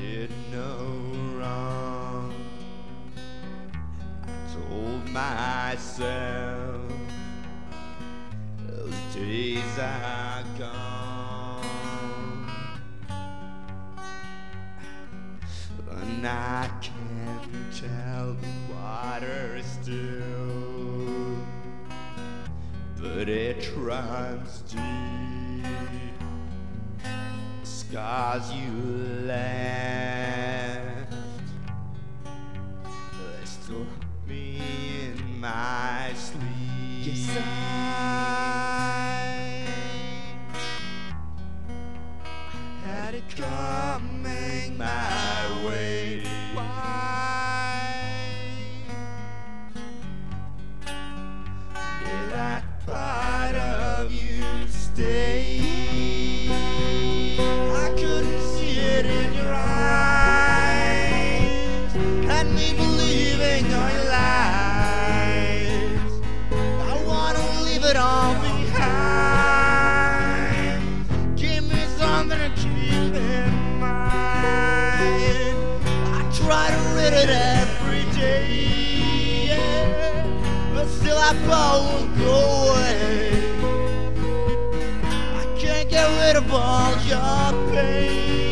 did no wrong. I told myself those days are gone, and I can tell the water is still, but it runs deep. Scars you left, they haunt me in my sleep. Yes, it every day, yeah, but still I won't go away. I can't get rid of all your pain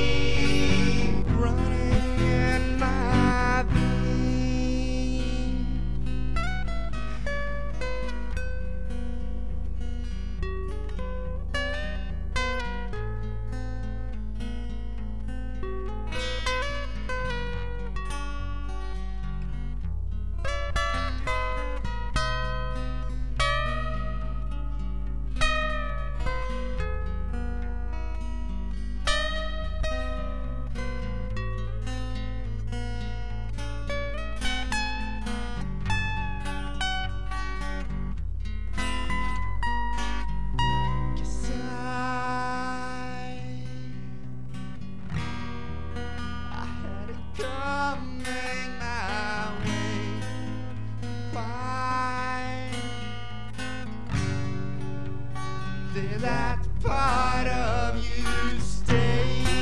that part of you stay?